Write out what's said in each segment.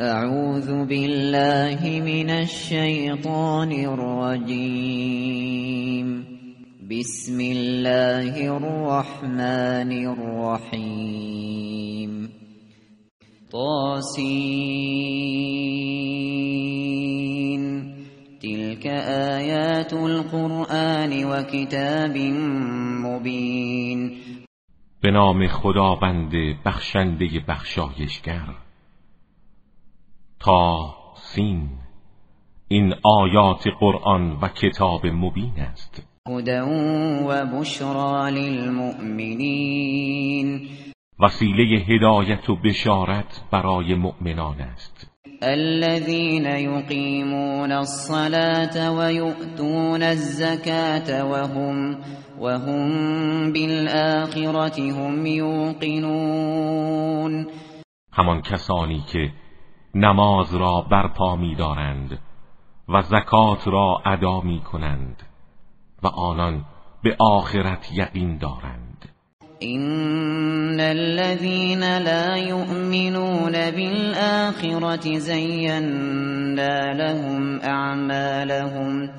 اعوذ بالله من الشیطان الرجیم بسم الله الرحمن الرحیم طاسین تلك آیات القرآن و کتاب مبین به نام خداوند بخشنده بخشایشگر. تا سین. این آیات قرآن و کتاب مبین است. هدى و بشرا للمؤمنین. وسیله هدایت و بشارت برای مؤمنان است. الذين يقيمون الصلاة ويؤتون الزكاة وهم وهم بالآخرة هم يوقنون. همان کسانی که نماز را برپا می دارند و زکات را ادا می کنند و آنان به آخرت یقین دارند. این الذين لا يؤمنون بالآخرة زينا لهم اعمالهم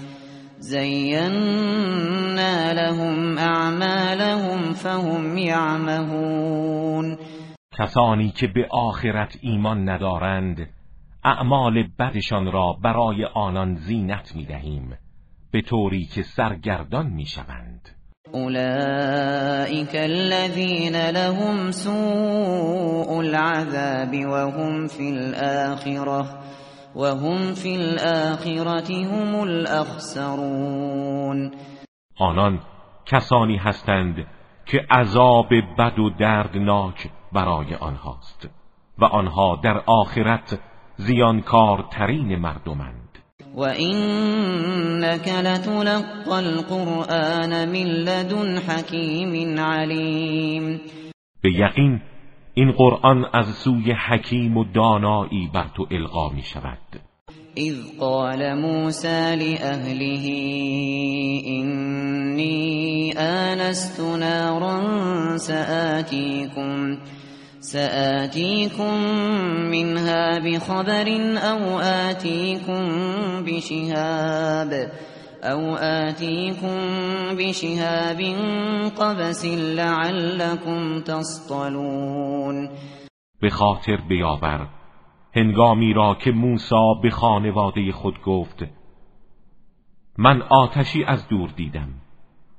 زينا لهم اعمالهم فهم يعمهون کسانی که به آخرت ایمان ندارند اعمال بدشان را برای آنان زینت می دهیم به طوری که سرگردان می شوند اولئك الذين لهم سوء العذاب وهم في الآخرة وهم في الآخرة هم الاخسرون. آنان کسانی هستند که عذاب بد و دردناک برای آنهاست. و آنها در آخرت زیانکارترین مردمند. و اینک لتلقى القرآن من لدن حکیم علیم. به یقین این قرآن از سوی حکیم و دانایی بر تو القا می شود. اذ قال موسى لأهله إني آنست نارا سآتيكم سآتيكم منها بخبر أو آتيكم بشهاب أو آتيكم بشهاب قبس لعلكم تصطلون. به خاطر بیاور هنگامی را که موسی به خانواده خود گفت من آتشی از دور دیدم.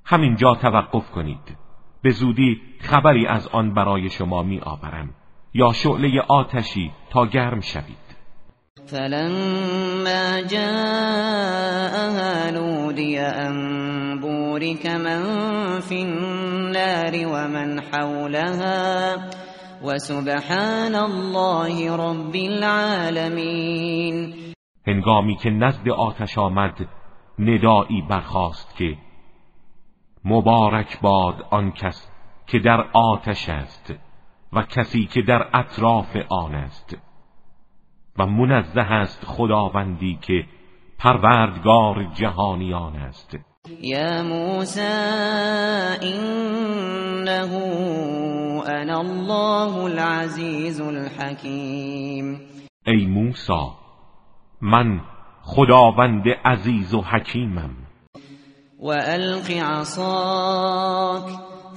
همینجا توقف کنید. به زودی خبری از آن برای شما می آورم یا شعله آتشی تا گرم شوید. فلما جاءها نودي أن بورك من في النار ومن حولها وسبحان الله رب العالمین. هنگامی که نزد آتش آمد ندایی برخاست که مبارک باد آن کس که در آتش است و کسی که در اطراف آن است. و منزه است خداوندی که پروردگار جهانیان است. یا موسی انه انا الله العزیز الحکیم. ای موسی من خداوند عزیز و حکیمم. وألق عصاك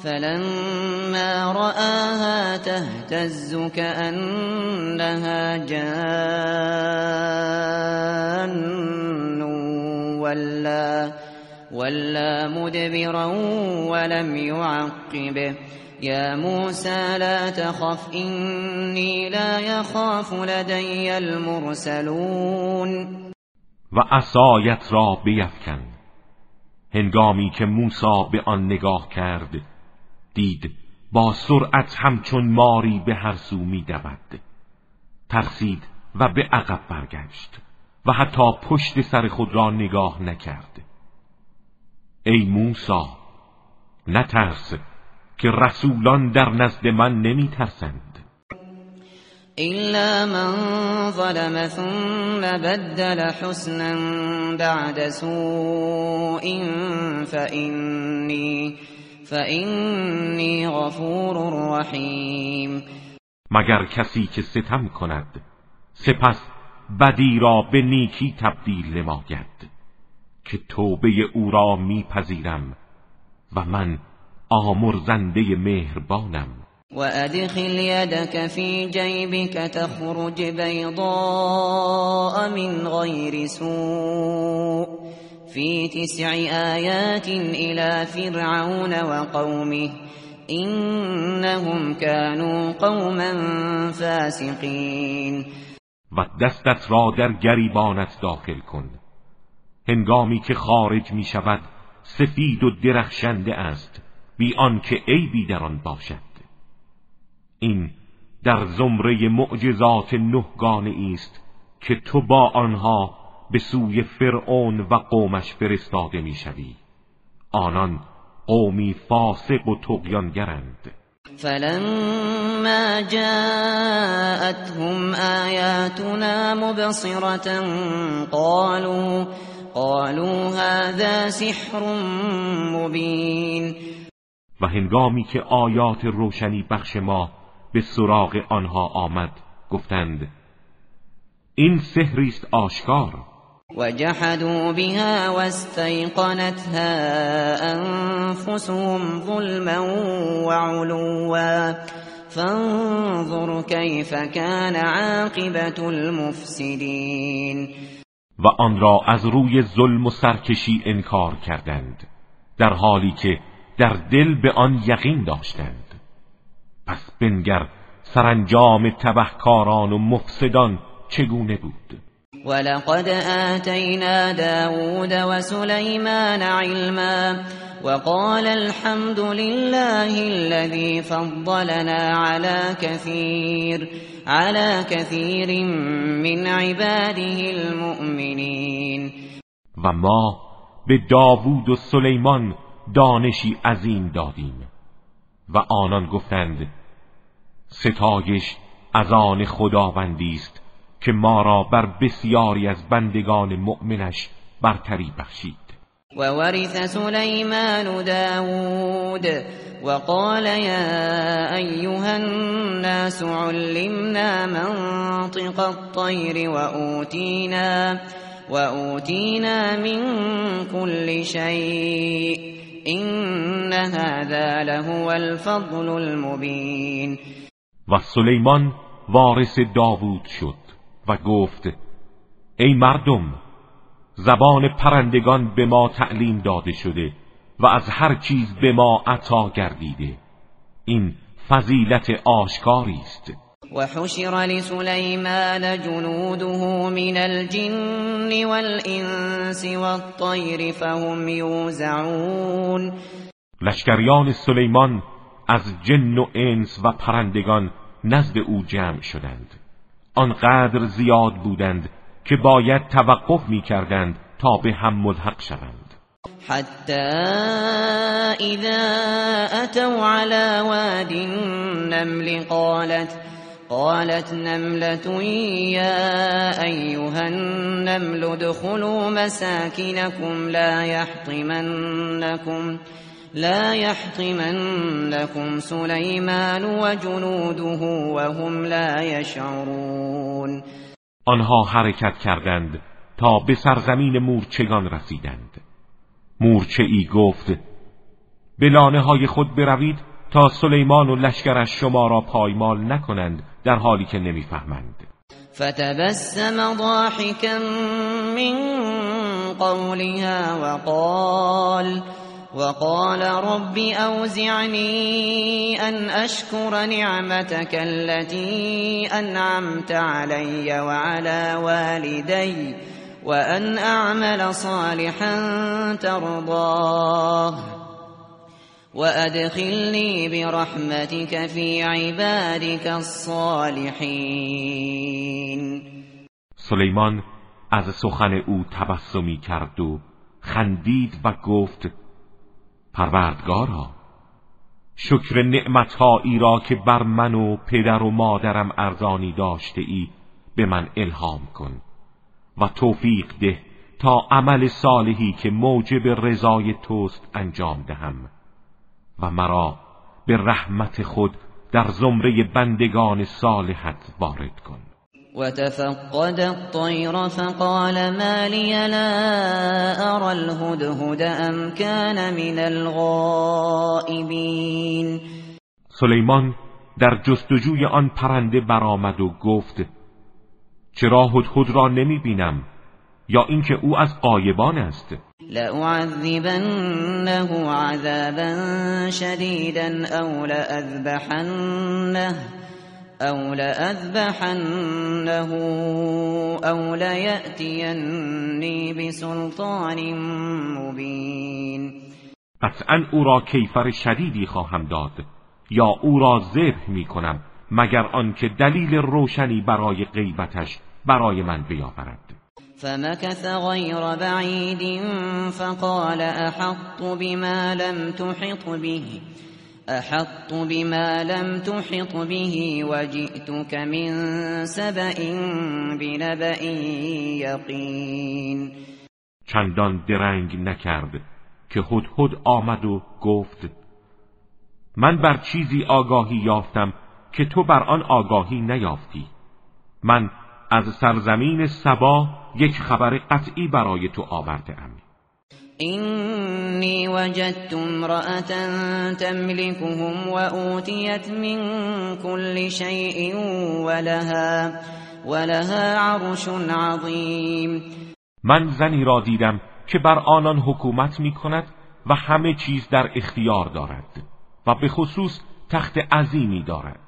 فلما رآها تهتز كأنها جان ولا ولا مدبرا ولم يعقب. يا موسى لا تخف إني لا يخاف لدي المرسلون. و عصایت را بیفکن. هنگامی که موسی به آن نگاه کرد دید با سرعت همچون ماری به هر سو می دود ترسید و به عقب برگشت و حتی پشت سر خود را نگاه نکرد. ای موسی نترس که رسولان در نزد من نمی ترسند إلا من ظلم ثم بدل حسنا بعد سوء فإني, فإني غفور رحیم مگر کسی که ستم کند سپس بدی را به نیکی تبدیل نماید که توبه او را میپذیرم و من آمرزنده مهربانم. وأدخل يدك في جيبك تخرج بيضاء من غير سوء في تسع آيات إلى فرعون وقومه إنهم كانوا قوما فاسقين و دستت را در گریبانت داخل کن. هنگامی که خارج می شود سفید و درخشنده است. بی آنکه عیبی در آن باشد. این در زمره معجزات نهگانه است که تو با آنها به سوی فرعون و قومش فرستاده می‌شوی. آنان قومی فاسق و تقیانگرند فلما جاءتهم آیاتنا مبصرة قالوا قالوا هذا سحر مبین. و هنگامی که آیات روشنی بخش ما به سراغ آنها آمد گفتند این سحری است آشکار. وجحدوا بها واستيقنتها انفسهم ظلما وعلوا. فانظر كيف كان عاقبة المفسدين. و آن را از روی ظلم و سرکشی انکار کردند در حالی که در دل به آن یقین داشتند. پس بنگر سرانجام تبهکاران و مفسدان چگونه بود؟ ولقد آتینا داود وسليمان علما وقال الحمد لله الذي فضلنا على كثير على كثير من عباده المؤمنين و ما به داوود و سلیمان دانشی عظیم دادیم و آنان گفتند ستایش از آن خداوندی است که ما را بر بسیاری از بندگان مؤمنش برتری بخشید. و ورث سلیمان داود وقال يا أيها الناس علمنا منطق الطير وأوتينا, وأوتينا من كل شيء إن هذا لهو الفضل المبين و سلیمان وارث داوود شد و گفت ای مردم زبان پرندگان به ما تعلیم داده شده و از هر چیز به ما عطا گردیده. این فضیلت آشکاری است. و حشر لسلیمان جنوده من الجن والانس والطیر فهم یوزعون. لشکریان سلیمان از جن و انس و پرندگان نزد او جمع شدند. آنقدر زیاد بودند که باید توقف می کردند تا به هم ملحق شوند. حتی اذا اتوا على واد النمل قالت قالت نملة يا أيها النمل ادخلوا مساكنكم لا يحطمنكم. لا يحطمنكم سليمان وجنوده وهم لا يشعرون. آنها حرکت کردند تا به سرزمین مورچگان رسیدند. مورچه ای گفت به لانه های خود بروید تا سلیمان و لشکرش شما را پایمال نکنند در حالی که نمی‌فهمند. فتبسم ضاحكا من قولها وقال وقال رب أوزعني أن أشكر نعمتك التي أنعمت علي وعلى والدي وأن أعمل صالحا ترضاه. وأدخلني برحمتك في عبادك الصالحين. سلیمان از سخن او تبسمی کرد و خندید و گفت پروردگارا شکر نعمتهایی را که بر من و پدر و مادرم ارزانی داشته ای به من الهام کن و توفیق ده تا عمل صالحی که موجب رضای توست انجام دهم و مرا به رحمت خود در زمره بندگان صالحت وارد کن. وتفقد الطير فقال ما لي لا أرى الهدهد أم كان من الغائبين. سلیمان در جستجوی آن پرنده برآمد و گفت چرا هدهد را نمی بینم؟ یا اینکه او از قایبان است؟ لأعذبنه عذابا شديدا او لأذبحنه. او لأذبحنه او ليأتینی بسلطان مبین قطعا او را کیفر شدیدی خواهم داد یا او را ذبح می کنم مگر آنکه دلیل روشنی برای غیبتش برای من بیاورد. فمكث غير بعيد فقال احط بما لم تحط به احط بما لم تحط به وجئتك من سبأ بنبأ یقین چندان درنگ نکرد که هدهد آمد و گفت من بر چیزی آگاهی یافتم که تو بر آن آگاهی نیافتی. من از سرزمین سبا یک خبر قطعی برای تو آورده ام اینی وجدت امرأة تملكهم و اوتیت من كل شیء ولها ولها عرش عظیم من زنی را دیدم که بر آنان حکومت می کند و همه چیز در اختیار دارد و به خصوص تخت عظیمی دارد.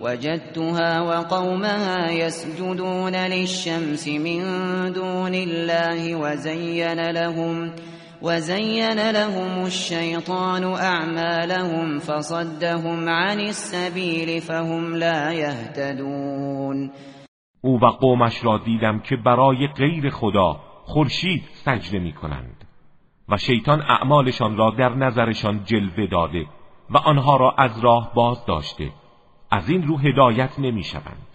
وجدتها وقومها يسجدون للشمس من دون الله وزين لهم وزين لهم الشيطان أعمالهم فصدهم عن السبيل فهم لا يهتدون او و قومش را دیدم که برای غیر خدا خورشید سجده می کنند و شیطان اعمالشان را در نظرشان جلوه داده و آنها را از راه باز داشته از این رو هدایت نمی شوند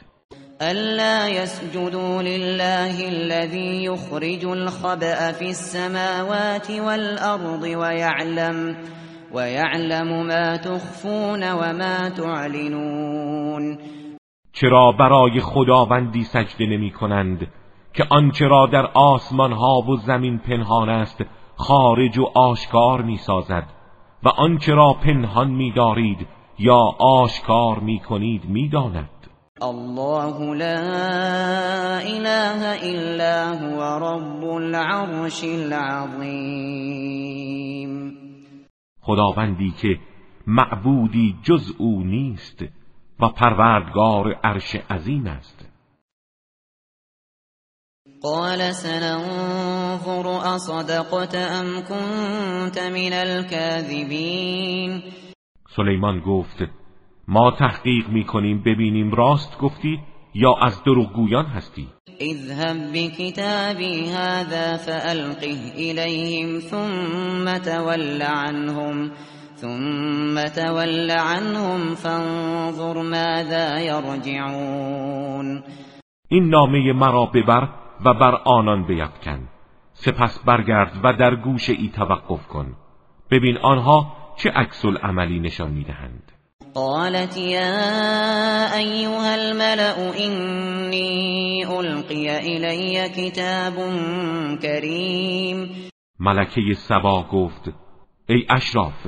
ألا يسجدوا لله الذي يخرج الخبأ في السماوات والأرض ويعلم ويعلم ما تخفون وما تعلنون. چرا برای خداوندی سجده نمی کنند؟ که آنچه را در آسمان ها و زمین پنهان است خارج و آشکار می سازد. و آنچه را پنهان می دارید یا آشکار می کنید می داند. الله لا اله الا هو رب العرش العظیم خداوندی که معبودی جز او نیست و پروردگار عرش عظیم است. قال سننظر اصدقت ام كنت من الكاذبین سلیمان گفت ما تحقیق می‌کنیم ببینیم راست گفتی یا از دروغگویان هستی. اذهب بكتابي هذا فألقه إليهم ثم تول عنهم ثم تول عنهم فانظر ماذا يرجعون این نامه مرا ببر و بر آنان بیفکن. سپس برگرد و در گوش ای توقف کن. ببین آنها چه عکس عملی نشان می‌دهند. قالت يا أيها الملأ إني ألقي إلي كتاب كريم. ملکه سبا گفت ای اشراف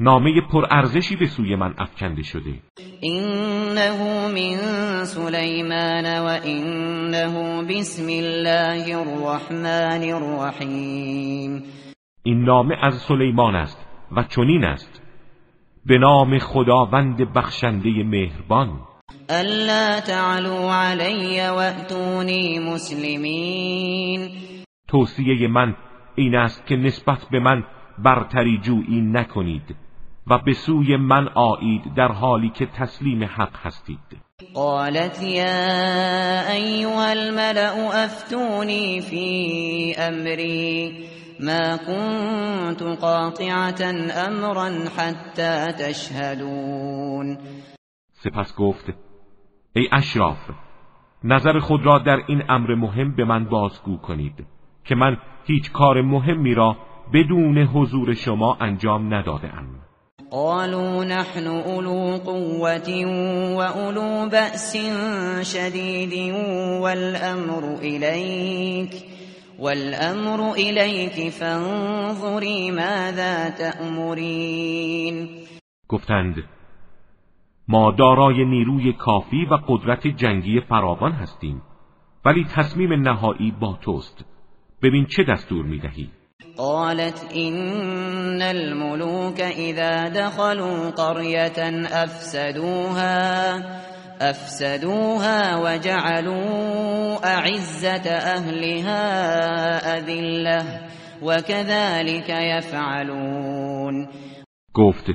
نامه ارزشی به سوی من افکنده شده. اینه من سلیمان و اینه بسم الله الرحمن الرحیم. این نامه از سلیمان است و چنین است. به نام خداوند بخشنده مهربان. الا تعلو علی اتونی مسلمین توصیه من این است که نسبت به من برتری جویی نکنید و به سوی من آیید در حالی که تسلیم حق هستید. قالت یا ایها الملأ افتونی فی امری ما كنت قاطعة امرا حتى تشهدون. سپس گفت ای اشراف نظر خود را در این امر مهم به من بازگو کنید که من هیچ کار مهمی را بدون حضور شما انجام نداده ام قالوا نحن اولو قوة واولو بأس شدید والامر الیک والامر الیک فانظری ماذا تأمرین گفتند ما دارای نیروی کافی و قدرت جنگی فراوان هستیم ولی تصمیم نهایی با توست. ببین چه دستور می‌دهی؟ قالت ان الملوك اذا دخلوا قرية افسدوها افسدوها وجعلوا اعزة اهلها اذله وكذلك يفعلون. گفت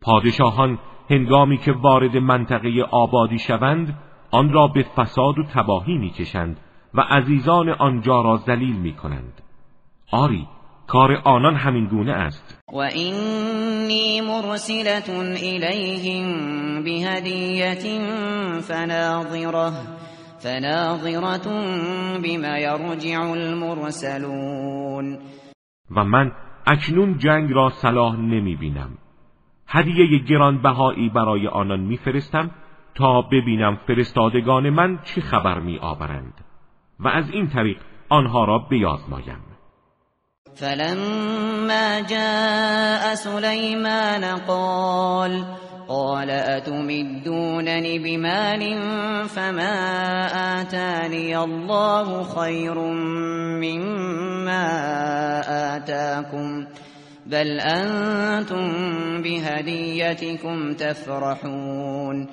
پادشاهان هنگامی که وارد منطقه آبادی شوند آن را به فساد و تباهی می‌کشند و عزیزان آنجا را ذلیل می‌کنند. آری کار آنان همین گونه است. و اینی مرسلت الیهم بهدیت فناظره فناظرة بما یرجع المرسلون و من اکنون جنگ را صلاح نمی بینم. هدیه گرانبهایی برای آنان میفرستم تا ببینم فرستادگان من چه خبر می آورند و از این طریق آنها را بیازمایم. فلما جاء سلیمان قال قال اتمدونني بمال فما آتاني الله خير مما آتاكم بل انتم بهدیتكم تفرحون.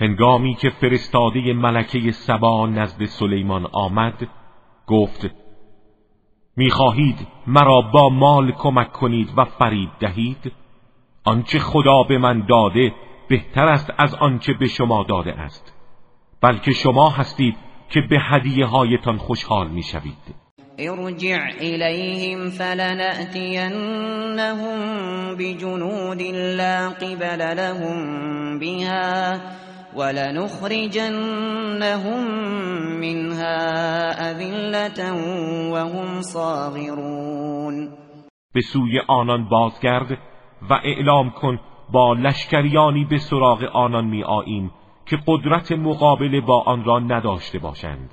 هنگامی که فرستاده ملکه سبا نزد سلیمان آمد گفت می‌خواهید مرا با مال کمک کنید و فرید دهید؟ آنچه خدا به من داده بهتر است از آنچه به شما داده است. بلکه شما هستید که به هدیه هایتان خوشحال می‌شوید. ارجع إليهم فلنأتينهم بجنود لا قبل لهم بها. ولنخرجنهم منها أذلة وهم صاغرون. به سوی آنان بازگرد و اعلام کن با لشکریانی به سراغ آنان می آییم که قدرت مقابله با آن را نداشته باشند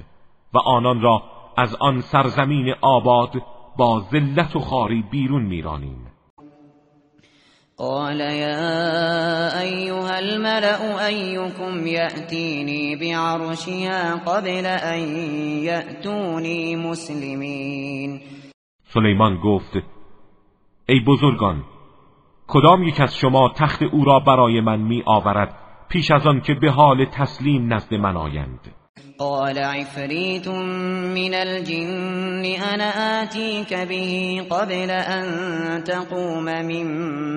و آنان را از آن سرزمین آباد با ذلت و خاری بیرون میرانیم. قال يا أيها الملأ أيكم يأتيني بعرشها قبل أن يأتوني مسلمين. سلیمان گفت ای بزرگان کدام یک از شما تخت او را برای من می آورد پیش از آن که به حال تسلیم نزد من آیند؟ قال عفريت من الجن انا آتيك به قبل ان تقوم من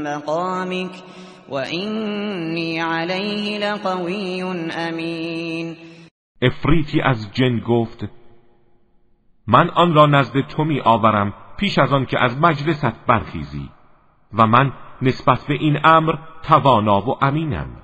مقامك وإني عليه لقوي امین افریتی از جن گفت من آن را نزد تو می آورم پیش از آن که از مجلست برخیزی و من نسبت به این امر توانا و امینم.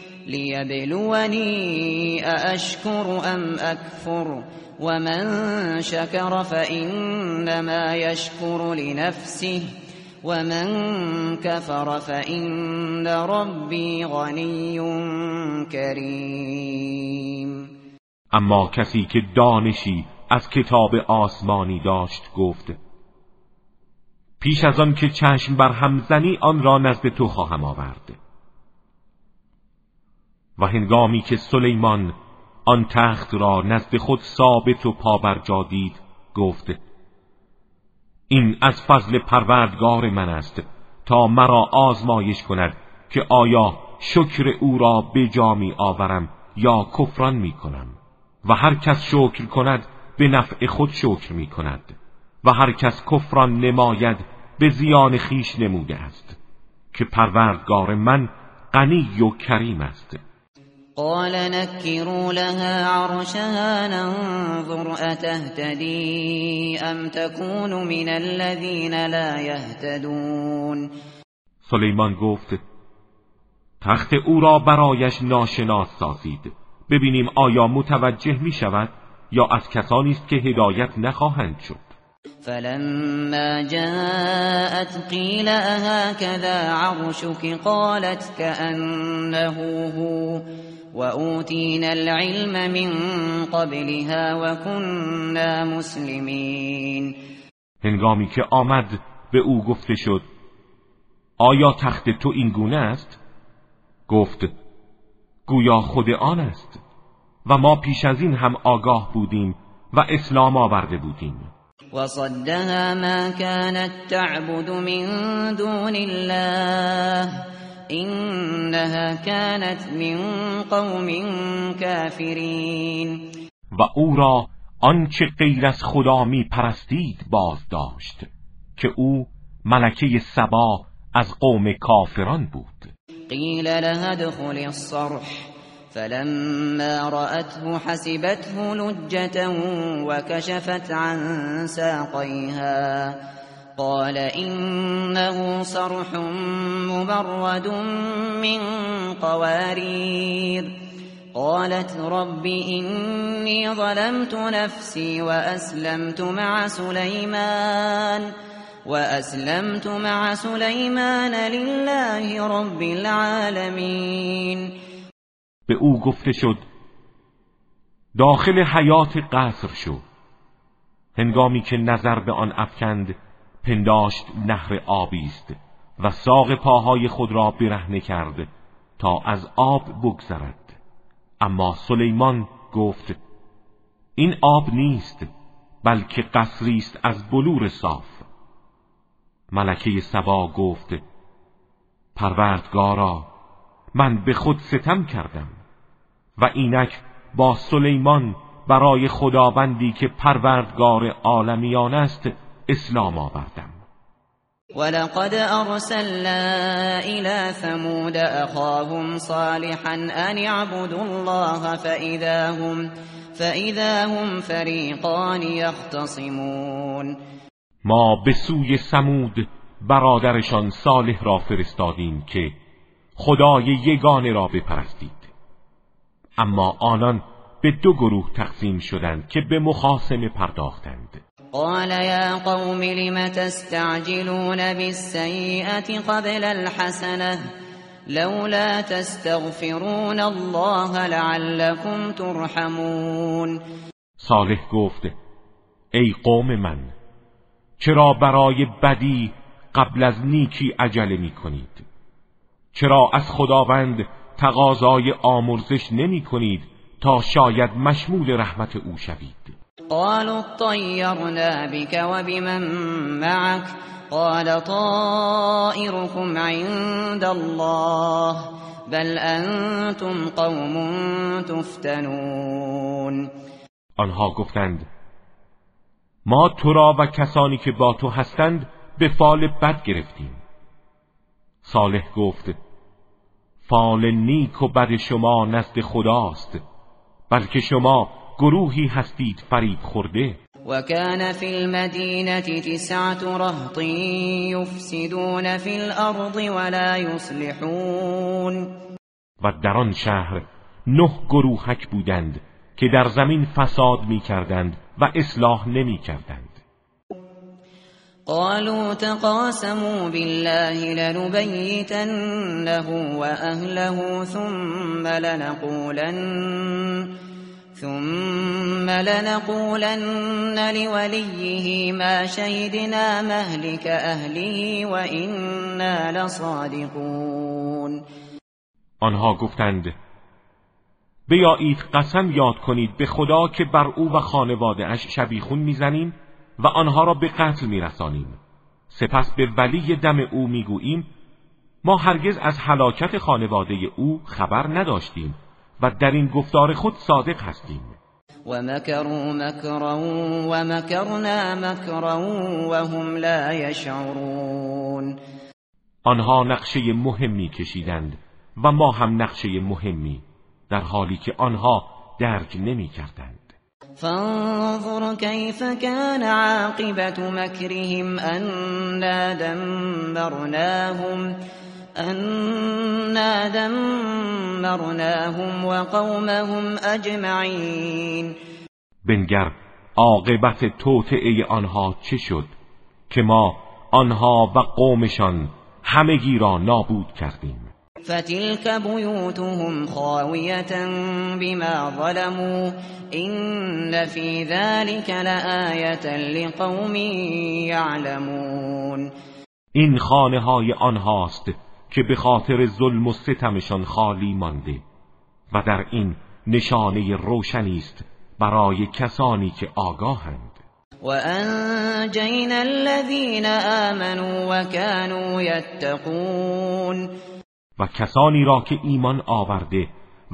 ليبلوني أأشكر أم أكفر ومن شكر فإنما يشكر لنفسه ومن كفر فإن ربي غني کریم اما کسی که دانشی از کتاب آسمانی داشت گفت پیش از آن که چشم بر همزنی آن را نزد تو خواهم آورد. و هنگامی که سلیمان آن تخت را نزد خود ثابت و پابرجا دید گفت این از فضل پروردگار من است تا مرا آزمایش کند که آیا شکر او را به جا می آورم یا کفران می کنم. و هر کس شکر کند به نفع خود شکر می کند. و هر کس کفران نماید به زیان خیش نموده است که پروردگار من غنی و کریم است. قال نكروا لها عرشها ننظر أتهتدي ام تكون من الذين لا يهتدون. سلیمان گفت تخت او را برایش ناشناس سازید. ببینیم آیا متوجه می شود یا از کسانی است که هدایت نخواهند شد. فلما جاءت قيل أهكذا عرشك؟ قالت كأنه هو. وأوتينا العلم من قبلها وكنا مسلمين. هنگامی که آمد به او گفته شد آیا تخت تو این گونه است؟ گفت گویا خود آن است و ما پیش از این هم آگاه بودیم و اسلام آورده بودیم. وصدها ما كانت تعبد من دون الله. إنها كانت من قوم كافرین و او را آنچه غیر از خدا می پرستید باز داشت که او ملکه سبا از قوم کافران بود. قیل لها دخل الصرح. فلما رأته حسبته لجة وكشفت عن ساقيها. قال إنه صرح مبرد من قوارير. قالت رب إني ظلمت نفسي وأسلمت مع سليمان. وأسلمت مع سليمان لله رب العالمين. به او گفته شد داخل حیات قصر شو. هنگامی که نظر به آن افکند پنداشت نهر آبی است و ساق پاهای خود را برهنه کرد تا از آب بگذرد. اما سلیمان گفت این آب نیست بلکه قصری است از بلور صاف. ملکه سبا گفت پروردگارا من به خود ستم کردم. و اینک با سلیمان برای خداوندی که پروردگار عالمیان است اسلام آوردم. ولقد ارسلنا الى ثمود اخاهم صالحا ان اعبدوا الله فاذا هم فاذا هم فریقان یختصمون ما به سوی سمود برادرشان صالح را فرستادیم که خدای یگانه را بپرستید. اما آنان به دو گروه تقسیم شدند که به مخاسمه پرداختند. قال یا قوم لم تستعجلون بالسیئة قبل الحسنه لولا تستغفرون الله لعلكم ترحمون. صالح گفت ای قوم من چرا برای بدی قبل از نیکی عجله می کنید چرا از خداوند تقاضای آمرزش نمی کنید تا شاید مشمول رحمت او شوید. قالوا طیرنا بك وبمن معك؟ قال طائركم عند الله بل انتم قوم تفتنون. آنها گفتند ما تو را و کسانی که با تو هستند به فال بد گرفتیم. صالح گفت فال نیک و بد شما نزد خداست بلکه شما گروهی هستید فریب خورده. و کان فی المدینه تسعت رهط یفسدون فی الارض ولا یصلحون. و در آن شهر نه گروهک بودند که در زمین فساد می کردند و اصلاح نمی کردند قالوا تقاسموا بالله لنبيتنه وأهله ثم لنقولن ثم لنقولن لوليه ما شهدنا مهلك أهله وإنا لصادقون. آنها گفتند بیایید قسم یاد کنید به خدا که بر او و خانواده اش شبیخون می‌زنیم؟ و آنها را به قتل میرسانیم. سپس به ولی دم او می‌گوییم ما هرگز از هلاکت خانواده او خبر نداشتیم و در این گفتار خود صادق هستیم. و مکروا مکرا و مکرنا مکرا و هم لا یشعرون. آنها نقشه مهمی کشیدند و ما هم نقشه مهمی در حالی که آنها درک نمی کردند فانظر كيف كان عاقبة مكرهم أنا دمرناهم أنا دمرناهم وقومهم أجمعين. بنگر عاقبت توطعه آنها چه شد؟ که ما آنها و قومشان همگی را نابود کردیم. فتلك بيوتهم خاوية بما ظلموا إن في ذلك لآية لقوم يعلمون. این خانه های آنهاست که به خاطر ظلم و ستمشان خالی مانده و در این نشانه روشنی است برای کسانی که آگاهند. و انجینا الذین آمنوا و كانوا یتقون و کسانی را که ایمان آورده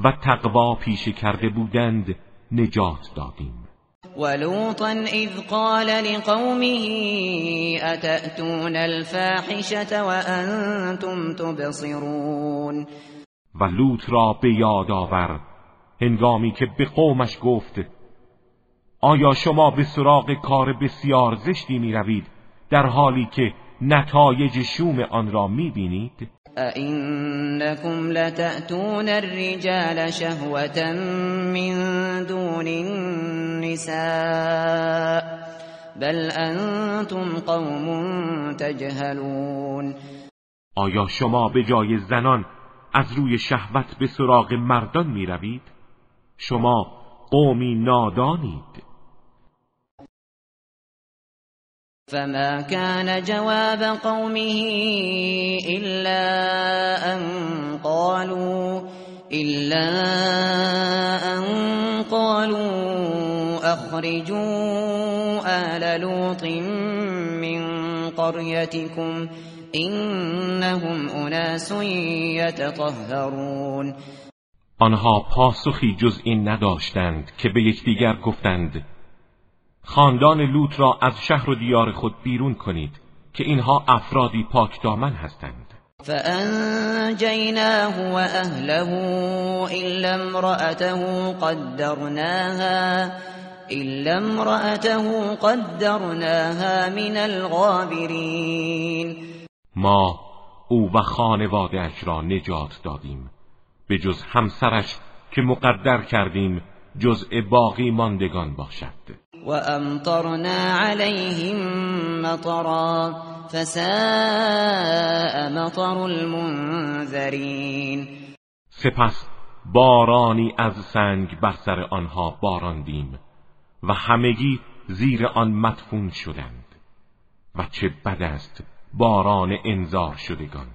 و تقوا پیشه کرده بودند نجات دادیم ولوطا اذ قال لقومه اتأتون الفاحشة وانتم تبصرون و لوط را به یاد آور هنگامی که به قومش گفت آیا شما به سراغ کار بسیار زشتی می روید در حالی که نتایج شوم آن را می بینید؟ أئنكم لتأتون الرجال شهوة من دون النساء بل أنتم قوم تجهلون آیا شما به جای زنان از روی شهوت به سراغ مردان می روید؟ شما قومی نادانید فما كان جواب قومه إلا أن قالوا إلا أن قالوا أخرجوا آل لوط من قريتكم إنهم أناس يتطهرون آنها پاسخی جز این نداشتند که به یکدیگر گفتند خاندان لوط را از شهر و دیار خود بیرون کنید که اینها افرادی پاک دامن هستند. فانجیناه و اهله الا امرأته قدرناها الا امرأته قدرناها من الغابرین. ما او و خانوادهاش را نجات دادیم به جز همسرش که مقدر کردیم جزء باقی ماندگان باشد. وأمطرنا عليهم مطرا فساء مطر المنذرین سپس بارانی از سنگ بر سر آنها باراندیم و همگی زیر آن مدفون شدند و چه بد است باران انذار شدگان.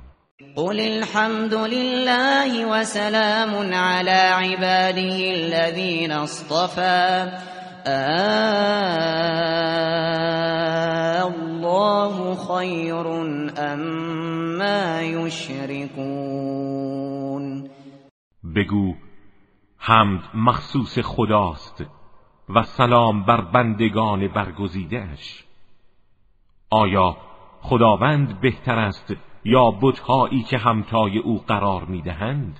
قل الحمد لله وسلام على عباده الذين اصطفى الله خیر اما یشرکون بگو حمد مخصوص خداست و سلام بر بندگان برگزیدهش آیا خداوند بهتر است یا بتهایی که همتای او قرار می‌دهند؟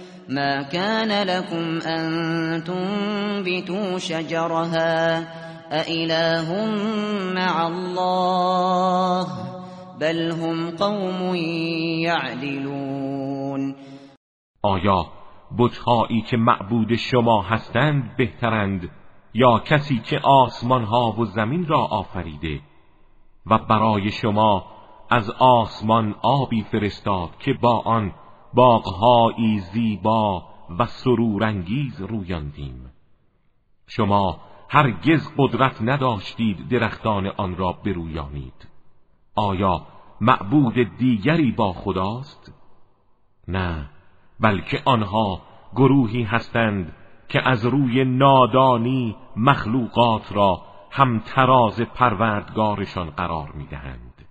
ما كان لكم أن تنبتوا شجرها أإله مع الله بل هم قوم يعدلون. آیا بتهایی که معبود شما هستند بهترند یا کسی که آسمان ها و زمین را آفریده و برای شما از آسمان آبی فرستاد که با آن باغهایی زیبا و سرورانگیز رویاندیم. شما هرگز قدرت نداشتید درختان آن را برویانید. آیا معبود دیگری با خداست؟ نه بلکه آنها گروهی هستند که از روی نادانی مخلوقات را هم تراز پروردگارشان قرار می‌دهند.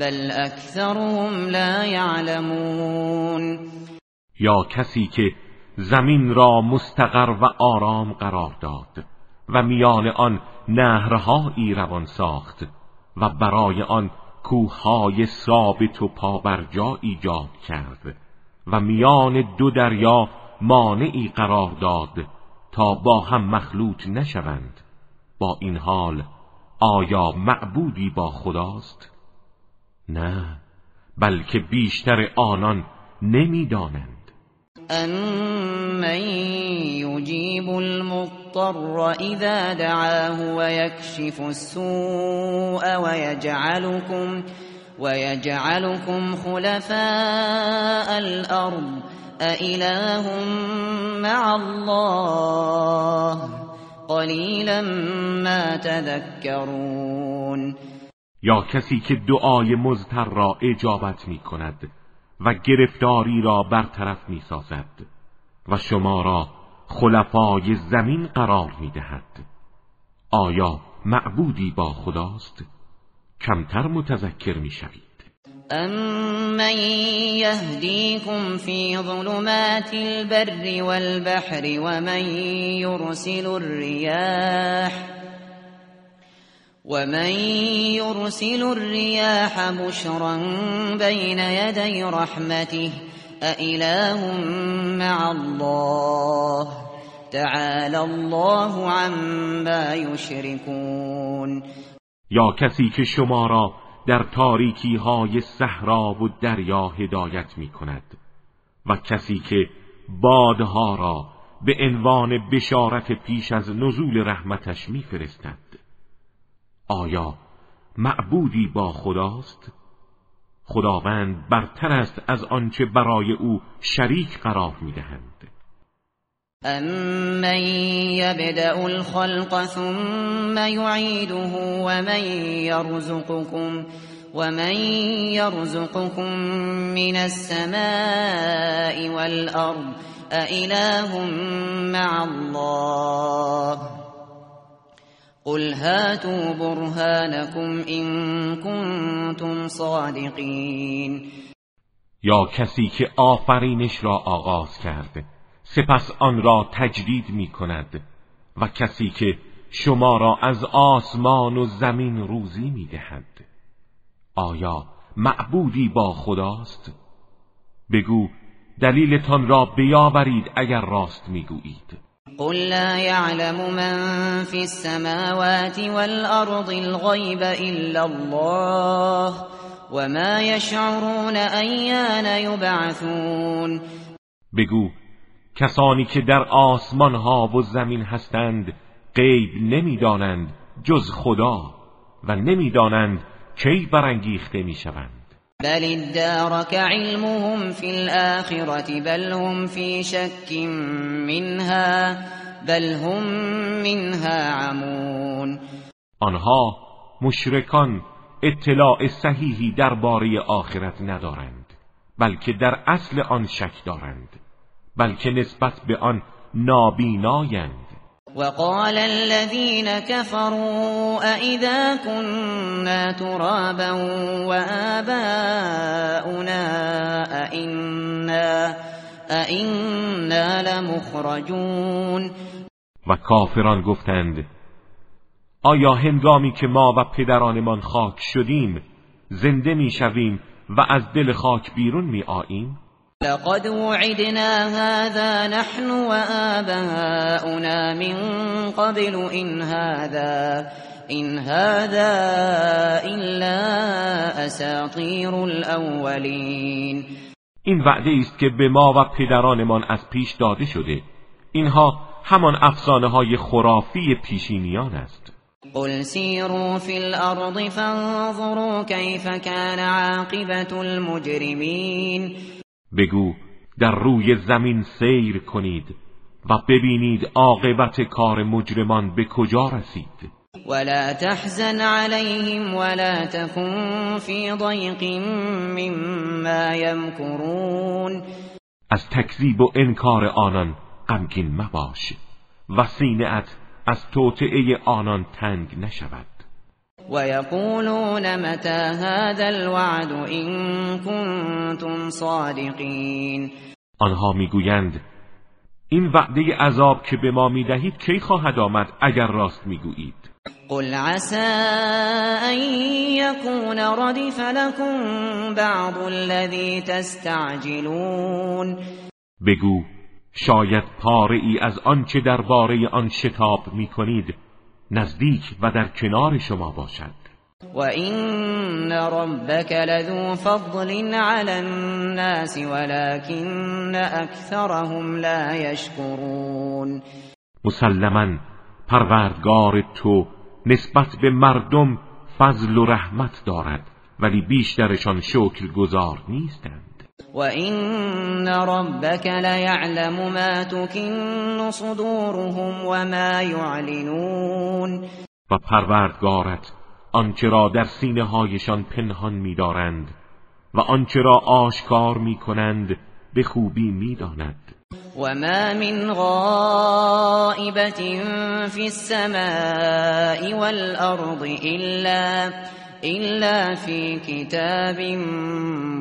بل اکثرهم لا یعلمون یا کسی که زمین را مستقر و آرام قرار داد و میان آن نهرهایی روان ساخت و برای آن کوههای ثابت و پابرجا ایجاد کرد و میان دو دریا مانعی قرار داد تا با هم مخلوط نشوند با این حال آیا معبودی با خداست؟ نه بلکه بیشتر آنان نمی‌دانند. أَمَّن يُجِيبُ الْمُضْطَرَّ إِذَا دَعَاهُ وَيَكْشِفُ السُّوءَ وَيَجْعَلُكُمْ وَيَجْعَلُكُمْ خُلَفَاءَ الْأَرْضِ. أَإِلَٰهٌ مَّعَ اللَّهِ. قَلِيلًا مَّا تَذَكَّرُونَ. یا کسی که دعای مزتر را اجابت می کند و گرفتاری را برطرف می سازد و شما را خلفای زمین قرار می دهد آیا معبودی با خداست؟ کمتر متذکر می شوید أَمَّن يَهْدِيكُمْ فِي ظُلُمَاتِ الْبَرِّ وَالْبَحْرِ وَمَن يُرْسِلُ الرِّيَاحَ ومن يرسل الرياح بشرا بين يدي رحمته أإله مع الله تعالى الله عما يشركون. یا کسی که شما را در تاریکی های صحرا و دریا هدایت می کند و کسی که بادها را به عنوان بشارت پیش از نزول رحمتش میفرستد آیا معبودی با خداست؟ خداوند برتر است از آنچه برای او شریک قرار می‌دهند امن یبدأ الخلق ثم یعیده ومن یرزقكم ومن یرزقكم من السماء والارض أإله مع الله قل هاتوا برهانكم إن كنتم صادقین یا کسی که آفرینش را آغاز کرد سپس آن را تجدید می کند و کسی که شما را از آسمان و زمین روزی می دهد آیا معبودی با خداست؟ بگو دلیلتان را بیاورید اگر راست می‌گویید. قل لا يعلم من في السماوات والأرض الغيب إلا الله وما يشعرون أيان يبعثون. بگو کسانی که در آسمان ها و زمین هستند غیب نمی‌دانند جز خدا و نمی‌دانند کی برانگیخته می‌شوند. بل ادارك علمهم في الآخرة بل هم في شك منها بل هم منها عمون آنها مشرکان اطلاع صحیحی درباره آخرت ندارند بلکه در اصل آن شک دارند بلکه نسبت به آن نابینایند. وقال الذين كفروا أئذا كنا ترابا وآباؤنا أئنا, أئنا لمخرجون. و کافران گفتند آیا هنگامی که ما و پدرانمان خاک شدیم زنده می‌شویم و از دل خاک بیرون می آییم لقد وعدنا هذا نحن وآباؤنا من قبل إن هذا إن هذا إلا أساطير الأولين. این وعده است که به ما و پدرانمان از پیش داده شده. اینها همان افسانه های خرافی پیشینیان است. قل سیروا فی الارض فانظروا کیف کان عاقبت المجرمین. بگو در روی زمین سیر کنید و ببینید عاقبت کار مجرمان به کجا رسید. ولا تحزن عليهم ولا تكن في ضيق مما يمكرون از تکذیب و انکار آنان غمگین مباش و سینه‌ات از توطئه آنان تنگ نشود. ويقولون متى هذا الوعد إن كنتم صادقین آنها می‌گویند این وعده عذاب که به ما می‌دهید کی خواهد آمد اگر راست می‌گویید؟ قل عسى ان يكون ردف لكم بعض الذي تستعجلون. بگو شاید پاره ای از آنچه درباره آن شتاب می کنید نزدیک و در کنار شما باشد. و این ربك لذو فضل على الناس ولكن اکثرهم لا يشكرون مسلما پروردگار تو نسبت به مردم فضل و رحمت دارد ولی بیشترشان شکر گذار نیستند. و این ربک لیعلم ما تکن صدورهم و ما یعلنون و پروردگارت آنچه را در سینه هایشان پنهان می‌دارند و آنچه را آشکار می‌کنند به خوبی می‌داند. وما من غائبة في السماء والأرض إلا, إلا في كتاب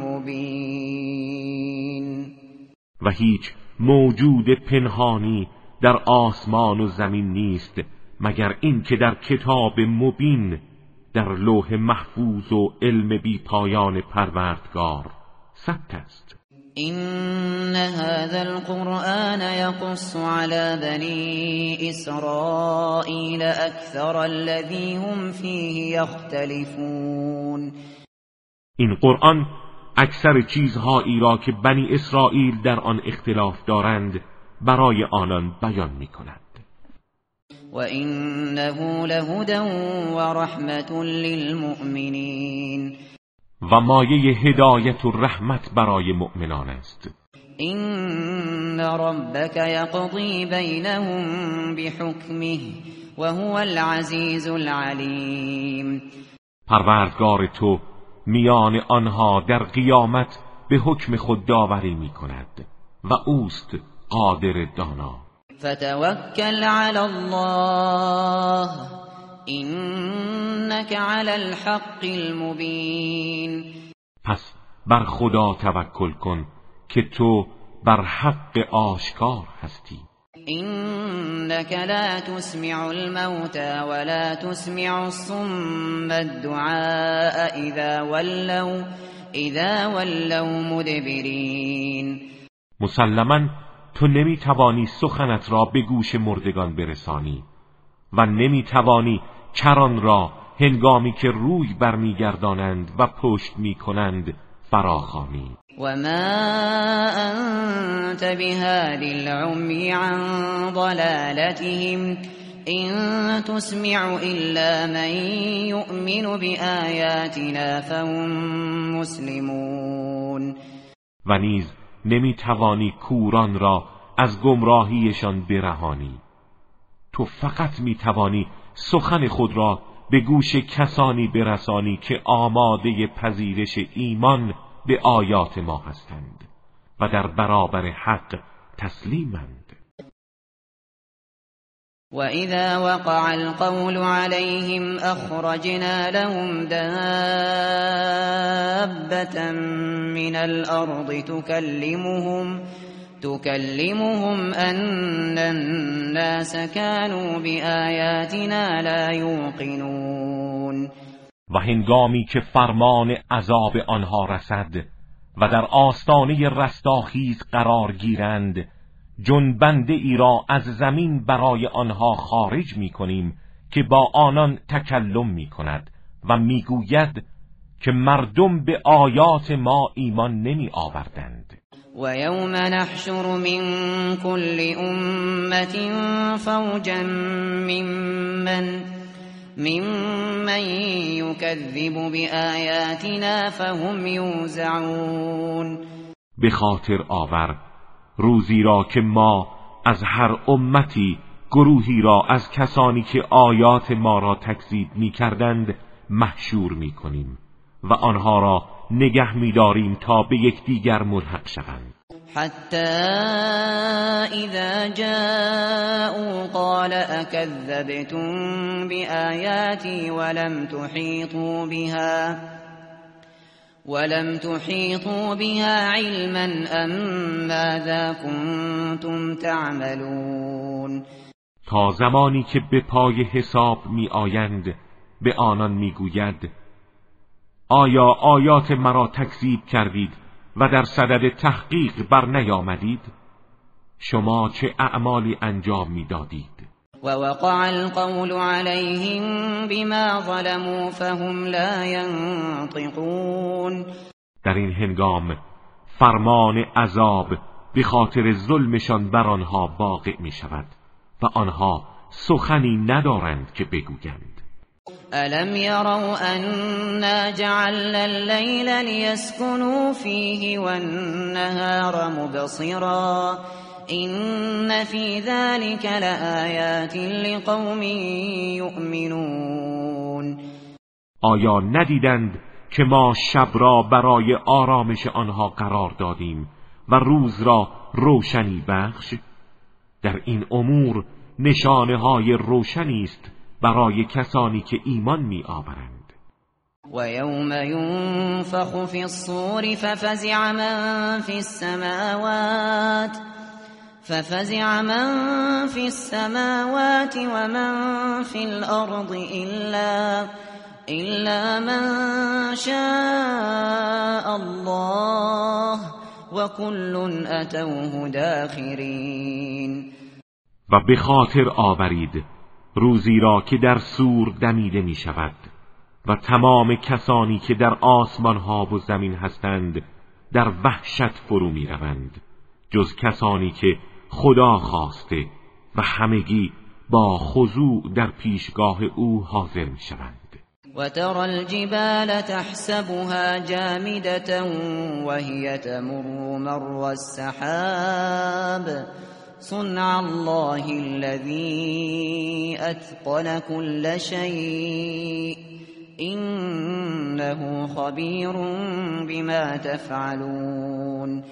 مبين. و هیچ موجود پنهانی در آسمان و زمین نیست مگر این که در کتاب مبین در لوح محفوظ و علم بی پایان پروردگار ثبت است. إن هذا القرآن يقص على بني إسرائيل أكثر الذي هم فيه يختلفون. این قرآن اکثر چیزهایی را که بنی اسرائیل در آن اختلاف دارند برای آنان بیان می کند و اینه لهدى و رحمت للمؤمنین. و مایه هدایت و رحمت برای مؤمنان است. این ربک یقضی بینهم بحکمه و هو العزیز العلیم پروردگار تو میان آنها در قیامت به حکم خود داوری می کند و اوست قادر دانا. فتوکل علی الله. اینک علی الحق المبین پس بر خدا توکل کن که تو بر حق آشکار هستی. اینک لا تسمع الموتى ولا تسمع الصم الدعاء اذا ولوا اذا ولوا مدبرین مسلما تو نمی‌توانی سخنت را به گوش مردگان برسانی و نمی‌توانی کران را هنگامی که روی برمیگردانند و پشت می‌کنند فراخانی و ما انت بهاد العمی عن ضلالتهم این تسمع الا من یؤمن بآیاتنا فهم مسلمون. و نیز نمی‌توانی کوران را از گمراهیشان برهانی. تو فقط می‌توانی سخن خود را به گوش کسانی برسانی که آماده پذیرش ایمان به آیات ما هستند و در برابر حق تسلیمند. اذا وقع القول عليهم اخرجنا لهم دابة من الارض تكلمهم تكلمهم أن الناس كانوا بآياتنا لا يوقنون. و هنگامی که فرمان عذاب آنها رسد و در آستانه رستاخیز قرار گیرند جنبنده ای را از زمین برای آنها خارج می کنیم که با آنان تکلم می کند و می‌گوید که مردم به آیات ما ایمان نمی آوردند. ويوم نحشر من كل أمة فوجا ممن ممن يكذب بآياتنا فهم يوزعون. به خاطر آور روزی را که ما از هر امتی گروهی را از کسانی که آیات ما را تکذیب می کردند محشور می کنیم و آنها را نگه می داریم تا به یکدیگر ملحق شوند. حتى اذا جاءوا قال اكذبتم بآياتي ولم تحيطوا بها ولم تحيطوا بها علما ام ماذا كنتم تعملون. تا زمانی که به پای حساب می آیند به آنان می گوید آیا آیات مرا تکذیب کردید و در صدد تحقیق بر نیامدید شما چه اعمالی انجام می‌دادید؟ و وقع القول عليهم بما ظلموا فهم لا ينطقون در این هنگام فرمان عذاب به خاطر ظلمشان بر آنها واقع می شود و آنها سخنی ندارند که بگویند. الم يروا أنا جعلنا الليل ليسكنوا فيه والنهار مبصرا إن في ذلك لآيات لقوم يؤمنون آیا ندیدند که ما شب را برای آرامش آنها قرار دادیم و روز را روشنی بخش؟ در این امور نشانه های روشنی است برای کسانی که ایمان می آورند و یوم ینفخ فی الصور ففزع من فی السماوات ففزع من فی السماوات ومن فی الارض الا إلا من شاء الله وكل اتوه داخرین و به خاطر آورید روزی را که در سور دمیده می شود و تمام کسانی که در آسمان ها و زمین هستند در وحشت فرو می روند جز کسانی که خدا خواسته و همگی با خضوع در پیشگاه او حاضر می شوند و ترى الجبال تحسبها جامدة وهي تمر مر السحاب. صنع الله الذي اتقن كل شيء. انه خبیر بما تفعلون.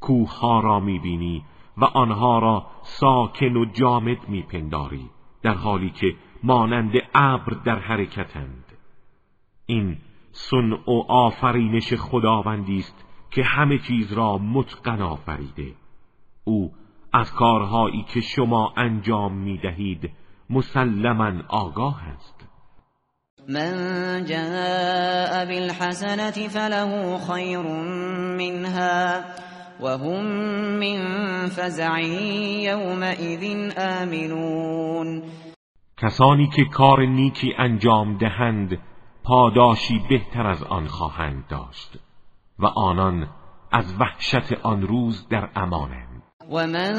کوه را می‌بینی و آنها را ساکن و جامد میپنداری در حالی که مانند ابر در حرکتند. این سن و آفرینش خداوندی است که همه چیز را متقن آفریده. او از کارهایی که شما انجام می دهید مسلما آگاه است. من جاء بالحسنة فله خیر منها وهم من فزع يومئذ آمنون. کسانی که کار نیکی انجام دهند پاداشی بهتر از آن خواهند داشت و آنان از وحشت آن روز در امانند ومن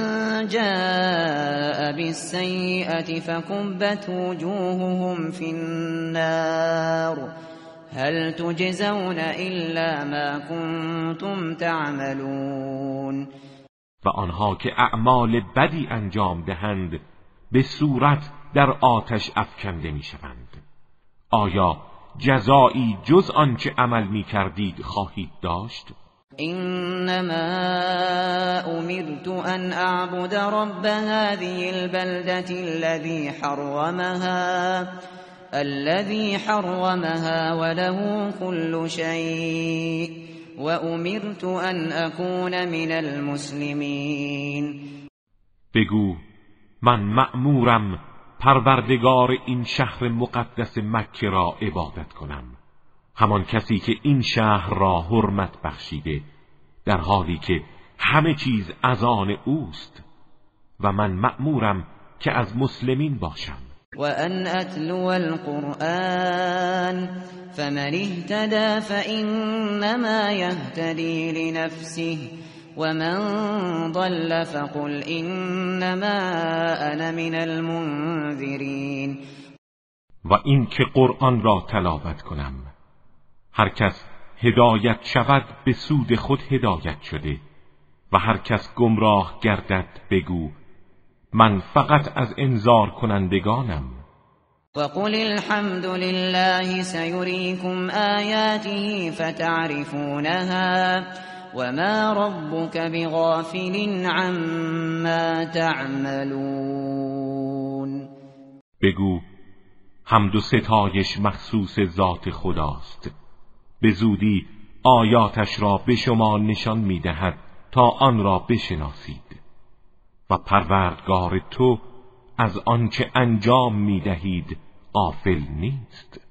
جاء بالسيئة فكبت وجوههم في النار هل تجزون إلا ما كنتم تعملون و آنها که اعمال بدی انجام دهند به صورت در آتش افکنده می شوند آیا جزایی جز آنچه عمل می کردید خواهید داشت؟ انما امرت ان اعبد رب هذه البلدة الذي حرمها الذي حرمها وله كل شيء وامرت ان اكون من المسلمين. بگو من مأمورم پروردگار این شهر مقدس مکه را عبادت کنم. همان کسی که این شهر را حرمت بخشیده در حالی که همه چیز از آن اوست و من مأمورم که از مسلمین باشم. و ان اتلو القرآن فمن اهتدى فإنما يهتدي لنفسه ومن ضل فقل انما انا من المنذرین و این که قرآن را تلاوت کنم هر کس هدایت شود به سود خود هدایت شده و هر کس گمراه گردد بگو من فقط از انذار کنندگانم. وقل الحمد لله سيريكم آياته فتعرفونها وما ربك بغافل عما تعملون. بگو حمد و ستایش مخصوص ذات خداست. به زودی آیاتش را به شما نشان می‌دهد تا آن را بشناسید. و پروردگار تو از آنچه انجام می‌دهید غافل نیست.